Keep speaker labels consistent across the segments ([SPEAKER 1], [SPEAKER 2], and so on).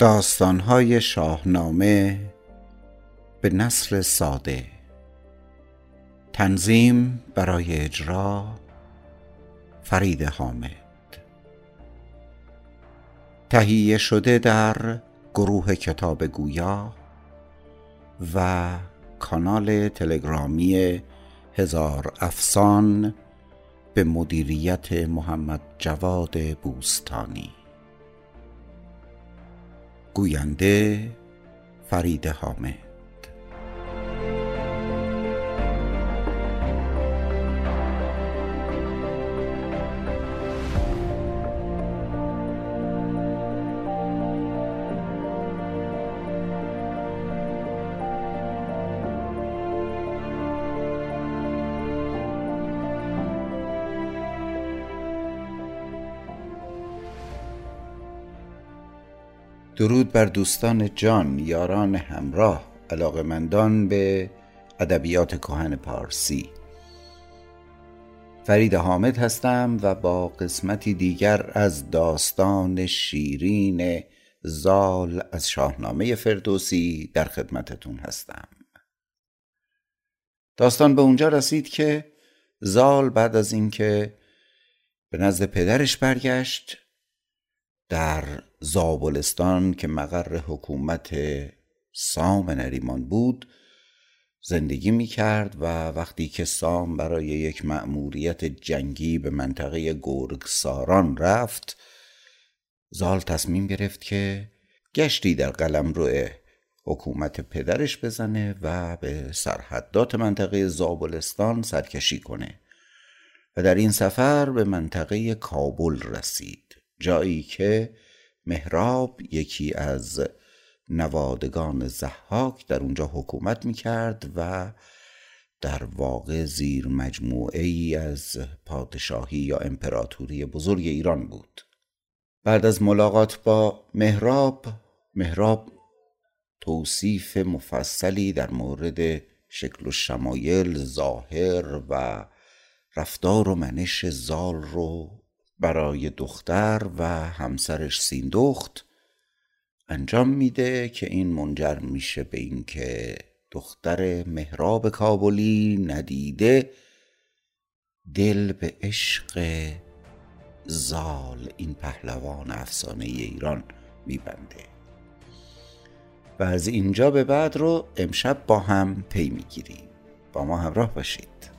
[SPEAKER 1] داستانهای شاهنامه به نسل ساده. تنظیم برای اجرا فرید حامد. تهیه شده در گروه کتاب گویا و کانال تلگرامی هزار افسان به مدیریت محمد جواد بوستانی. گوینده فرید حامد. درود بر دوستان جان یاران همراه علاقمندان به ادبیات کهن پارسی. فرید حامد هستم و با قسمتی دیگر از داستان شیرین زال از شاهنامه فردوسی در خدمتتون هستم. داستان به اونجا رسید که زال بعد از اینکه به نزد پدرش برگشت در زابلستان که مقر حکومت سام نریمان بود زندگی می کرد و وقتی که سام برای یک مأموریت جنگی به منطقه گرگساران رفت زال تصمیم گرفت که گشتی در قلم روی حکومت پدرش بزنه و به سرحدات منطقه زابلستان سرکشی کنه و در این سفر به منطقه کابل رسید. جایی که مهراب یکی از نوادگان زحاک در اونجا حکومت می‌کرد و در واقع زیر مجموعه ای از پادشاهی یا امپراتوری بزرگ ایران بود. بعد از ملاقات با مهراب مهراب توصیف مفصلی در مورد شکل و شمایل ظاهر و رفتار و منش زال رو برای دختر و همسرش سیندخت انجام میده که این منجر میشه به اینکه دختر مهراب کابلی ندیده دل به عشق زال این پهلوان افسانه ایران میبنده. و از اینجا به بعد رو امشب با هم پی می‌گیریم. با ما همراه باشید.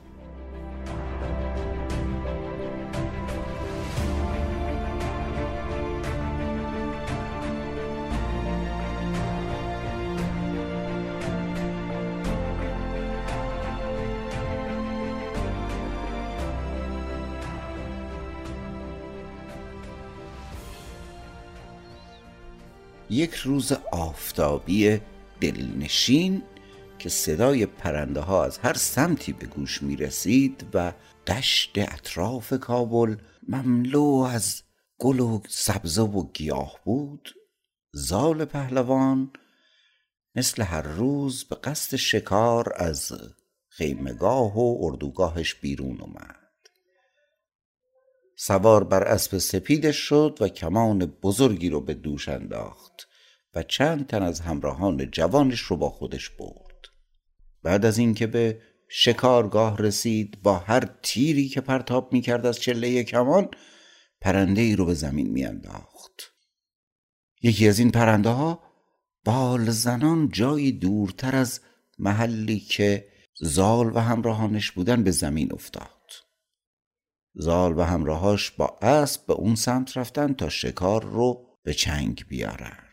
[SPEAKER 1] یک روز آفتابی دلنشین که صدای پرنده ها از هر سمتی به گوش می رسید و دشت اطراف کابل مملو از گل و سبزه و گیاه بود. زال پهلوان مثل هر روز به قصد شکار از خیمگاه و اردوگاهش بیرون اومد. سوار بر اسب سپیدش شد و کمان بزرگی رو به دوش انداخت و چند تن از همراهان جوانش رو با خودش برد. بعد از اینکه به شکارگاه رسید با هر تیری که پرتاب می‌کرد از چله کمان پرنده ای رو به زمین میانداخت. یکی از این پرنده ها بال زنان جایی دورتر از محلی که زال و همراهانش بودن به زمین افتاد. زال و همراهاش با اسب به اون سمت رفتن تا شکار رو به چنگ بیارن.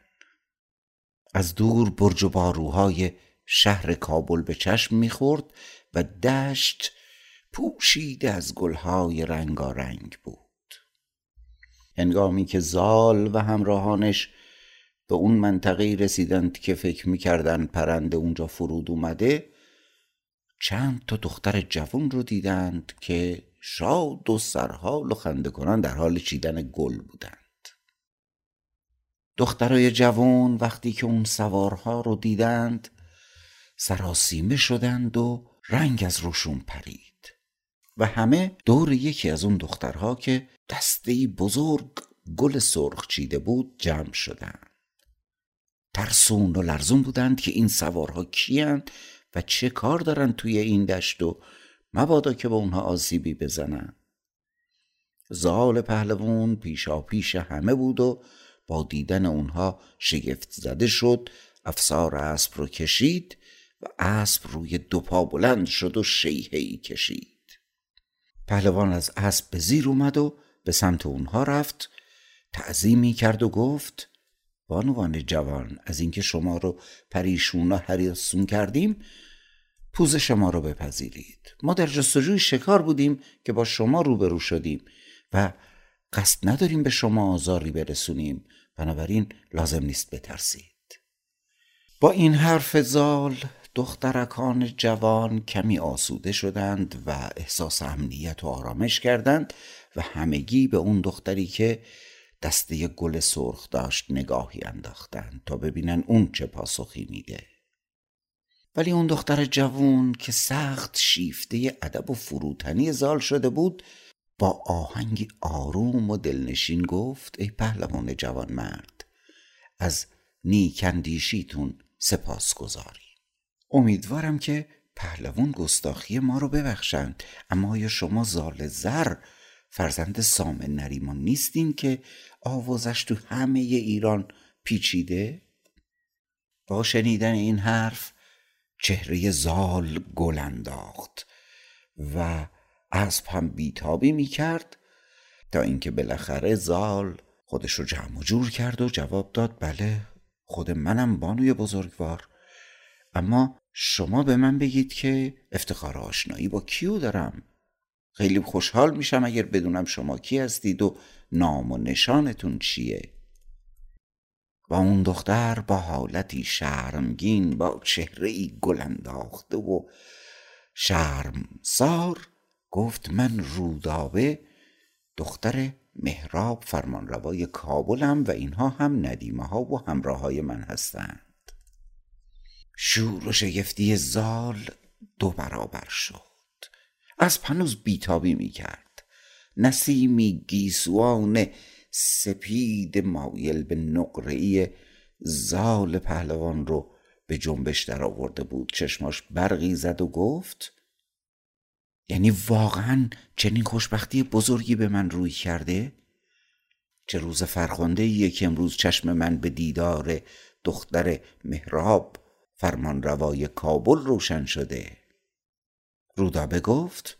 [SPEAKER 1] از دور برج و باروهای شهر کابل به چشم می‌خورد و دشت پوشیده از گلهای رنگارنگ بود. هنگامی که زال و همراهانش به اون منطقه رسیدند که فکر می‌کردن پرنده اونجا فرود اومده چند تا دختر جوان رو دیدند که شاد و سرحال و خنده کنان در حال چیدن گل بودند. دخترای جوان وقتی که اون سوارها رو دیدند سراسیمه شدند و رنگ از روشون پرید و همه دور یکی از اون دخترها که دسته بزرگ گل سرخ چیده بود جمع شدند. ترسون و لرزون بودند که این سوارها کیند و چه کار دارند توی این دشت و مبادا که به اونها آسیبی بزنن. زال پهلوون پیشا پیش همه بود و با دیدن اونها شگفت زده شد افسار اسب رو کشید و اسب روی دو پا بلند شد و شیهی کشید. پهلوان از اسب به زیر اومد و به سمت اونها رفت تعظیمی کرد و گفت بانوان جوان از اینکه شما رو پریشون و حریصون کردیم پوزش ما رو بپذیرید. ما در جستجوی شکار بودیم که با شما روبرو شدیم و قصد نداریم به شما آزاری برسونیم. بنابراین لازم نیست بترسید. با این حرف زال دخترکان جوان کمی آسوده شدند و احساس امنیت و آرامش کردند و همگی به اون دختری که دسته گل سرخ داشت نگاهی انداختند تا ببینن اون چه پاسخی میده. ولی اون دختر جوون که سخت شیفته ادب و فروتنی زال شده بود با آهنگی آروم و دلنشین گفت ای پهلوان جوان مرد از نیکندیشیتون سپاس گذاری امیدوارم که پهلوان گستاخی ما رو ببخشند اما آیا شما زال زر فرزند سام نریمان نیستین که آوازش تو همه ایران پیچیده؟ با شنیدن این حرف چهره زال گل انداخت و اسب هم بیتابی می کرد تا اینکه بالاخره زال خودش رو جمع و جور کرد و جواب داد بله خود منم بانوی بزرگوار اما شما به من بگید که افتخار آشنایی با کیو دارم؟ خیلی خوشحال میشم اگر بدونم شما کی هستید و نام و نشانتون چیه؟ و اون دختر با حالتی شرمگین با چهره ای گل انداخته و شرمسار گفت من رودابه دختر مهراب فرمانروای کابلم و اینها هم ندیمه ها و همراه های من هستند. شور و شگفتی زال دو برابر شد. از پنوز بیتابی می کرد نسیمی گیسوان سپید مایل به نقره‌ای زال پهلوان رو به جنبش در آورده بود چشماش برقی زد و گفت یعنی واقعا چنین خوشبختی بزرگی به من روی کرده؟ چه روز فرخنده ایه که امروز چشم من به دیدار دختر مهراب فرمان روای کابل روشن شده رودابه گفت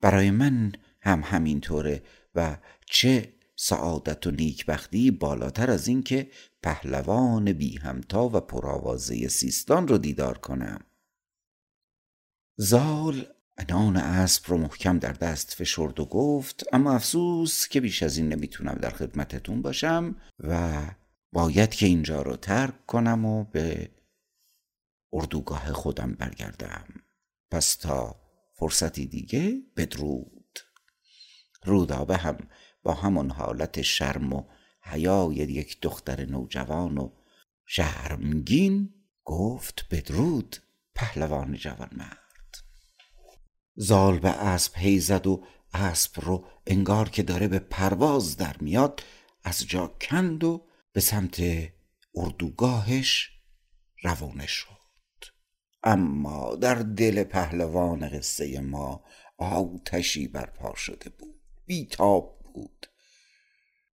[SPEAKER 1] برای من هم همینطوره و چه سعادت و نیکبختی بالاتر از این که پهلوان بی همتا و پرآوازه سیستان رو دیدار کنم. زال انان اسب رو محکم در دست فشرد و گفت اما افسوس که بیش از این نمی‌تونم در خدمتتون باشم و باید که اینجا رو ترک کنم و به اردوگاه خودم برگردم. پس تا فرصتی دیگه بدرود. رودابه هم با همون حالت شرم و حیای یک دختر نوجوان و شرمگین گفت بدرود پهلوان جوان مرد زال به اسب هی زد و اسب رو انگار که داره به پرواز در میاد از جا کند و به سمت اردوگاهش روانه شد. اما در دل پهلوان قصه ما آتشی برپا شده بود. بیتاب بود.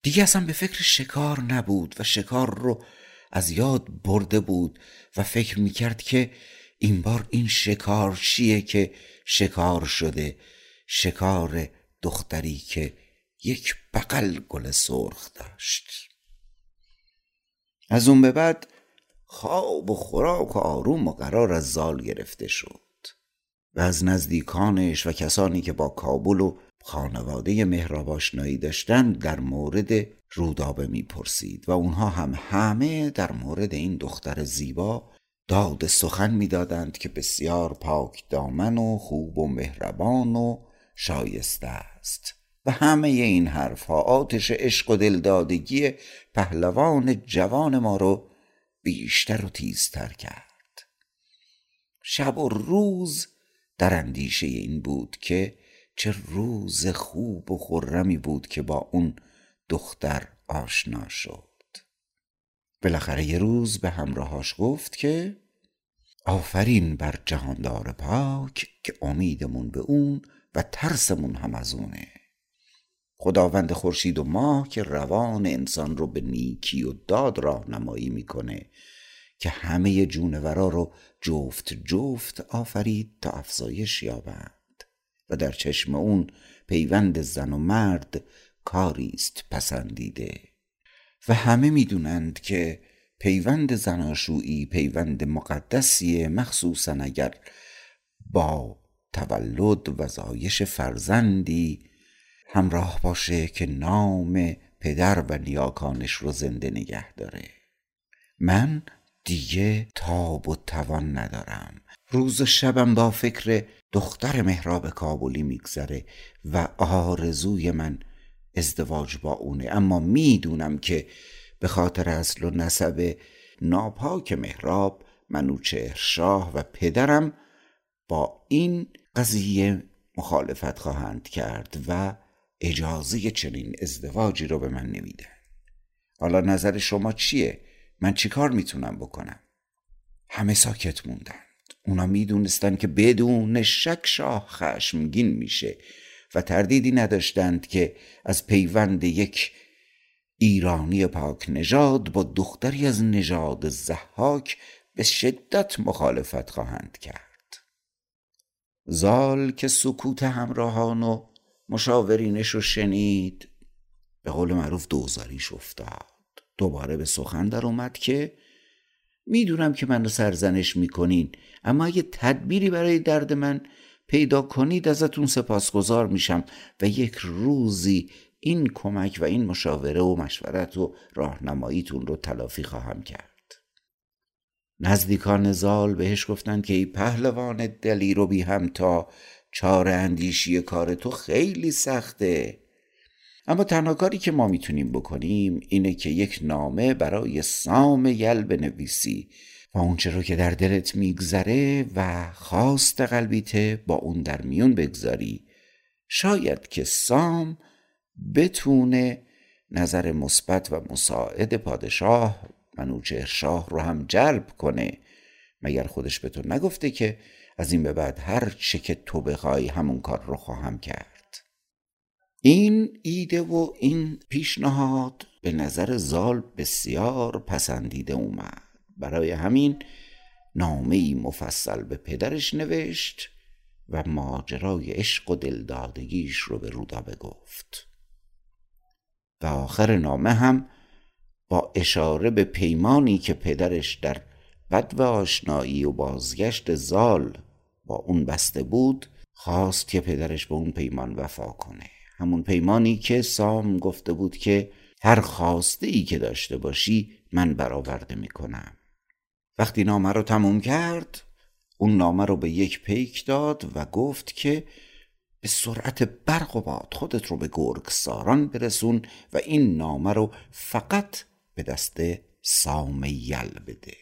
[SPEAKER 1] دیگه اصلا به فکر شکار نبود و شکار رو از یاد برده بود و فکر می‌کرد که این بار این شکار چیه که شکار شده شکار دختری که یک بغل گل سرخ داشت. از اون به بعد خواب و خوراک و آروم و قرار از زال گرفته شد و از نزدیکانش و کسانی که با کابل و خانواده مهراب آشنایی داشتند در مورد رودابه می‌پرسید و اونها هم همه در مورد این دختر زیبا داد سخن می‌دادند که بسیار پاک دامن و خوب و مهربان و شایسته است و همه این حرفها آتش عشق و دلدادگی پهلوان جوان ما رو بیشتر و تیزتر کرد. شب و روز در اندیشه این بود که چه روز خوب و خرمی بود که با اون دختر آشنا شد. بالاخره یه روز به همراهاش گفت که آفرین بر جهاندار پاک که امیدمون به اون و ترسمون هم از اونه. خداوند خورشید و ماه که روان انسان رو به نیکی و داد راهنمایی می‌کنه که همه جونورا رو جفت جفت آفرید تا افزایش یابند. و در چشم اون پیوند زن و مرد کاری است پسندیده. و همه می‌دونند که پیوند زناشویی پیوند مقدسیه مخصوصا اگر با تولد و زایش فرزندی همراه باشه که نام پدر و نیاکانش رو زنده نگه داره. من دیگه تاب و توان ندارم. روز و شبم با فکر دختر مهراب کابلی میگذره و آرزوی من ازدواج با اونه اما می‌دونم که به خاطر اصل و نسب ناپاک مهراب منوچهر شاه و پدرم با این قضیه مخالفت خواهند کرد و اجازه چنین ازدواجی رو به من نمیدن حالا نظر شما چیه؟ من چیکار می‌تونم بکنم؟ همه ساکت موندند اونا می‌دونستند که بدون شک شاه خشمگین میشه و تردیدی نداشتند که از پیوند یک ایرانی پاک نژاد با دختری از نژاد زحاک به شدت مخالفت خواهند کرد. زال که سکوت همراهان و مشاورینش رو شنید به قول معروف دوزاریش افتاد. دوباره به سخن در اومد که می‌دونم که منو سرزنش می‌کنین اما اگه تدبیری برای درد من پیدا کنید ازتون سپاسگزار میشم و یک روزی این کمک و این مشاوره و مشورت و راهنماییتون رو تلافی خواهم کرد. نزدیکان زال بهش گفتند که ای پهلوان دلی رو بی همتا چار اندیشی کار تو خیلی سخته. اما تنها کاری که ما می‌تونیم بکنیم اینه که یک نامه برای سام یل بنویسی و اونچه رو که در دلت میگذره و خواست قلبیته با اون در میون بگذاری. شاید که سام بتونه نظر مثبت و مساعد پادشاه منوچهر شاه رو هم جلب کنه. مگر خودش به تو نگفته که از این به بعد هر چه که تو بخوای همون کار رو خواهم کرد؟ این ایده و این پیشنهاد به نظر زال بسیار پسندیده اومد. برای همین نامه مفصل به پدرش نوشت و ماجرای عشق و دلدادگیش رو به رودابه گفت و آخر نامه هم با اشاره به پیمانی که پدرش در بد و آشنایی و بازگشت زال با اون بسته بود خواست که پدرش به اون پیمان وفا کنه. همون پیمانی که سام گفته بود که هر خواسته ای که داشته باشی من برآورده می‌کنم. وقتی نامه رو تموم کرد اون نامه رو به یک پیک داد و گفت که به سرعت برق و باد خودت رو به گرگساران برسون و این نامه رو فقط به دست سام یل بده.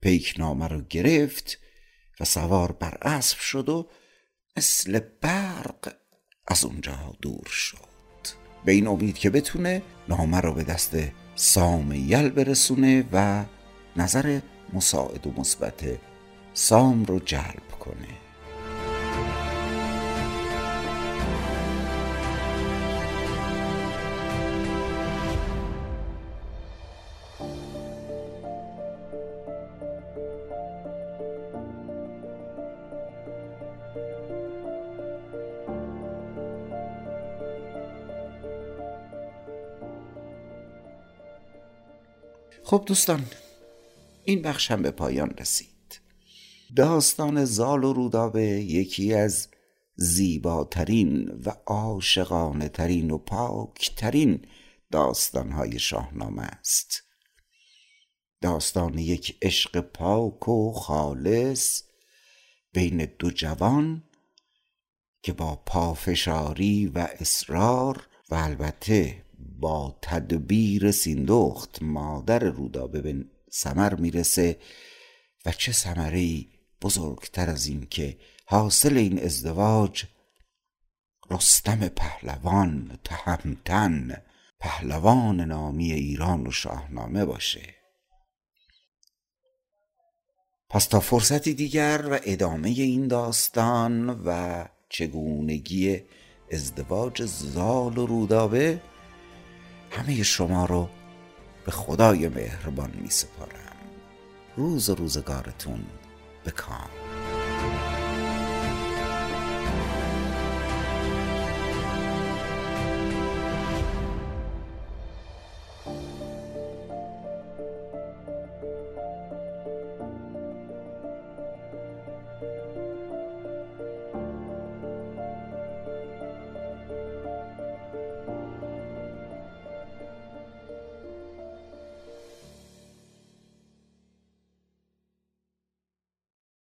[SPEAKER 1] پیک نامه رو گرفت و سوار بر اسب شد و مثل برق از اونجا دور شد. به این امید که بتونه نامه رو به دست سام یل برسونه و نظر مساعد و مثبت سام رو جلب کنه. خب دوستان این بخش هم به پایان رسید. داستان زال و رودابه یکی از زیباترین و عاشقانه ترین و پاکترین داستانهای شاهنامه است. داستان یک عشق پاک و خالص بین دو جوان که با پافشاری و اصرار و البته با تدبیر سیندخت مادر رودابه به سمر می‌رسه و چه ثمره بزرگتر از این که حاصل این ازدواج رستم پهلوان تهمتن پهلوان نامی ایران و شاهنامه باشه. پس تا فرصتی دیگر و ادامه این داستان و چگونگی ازدواج زال و رودابه همه شما رو به خدای مهربان می سپارم روز و روزگارتون به کام.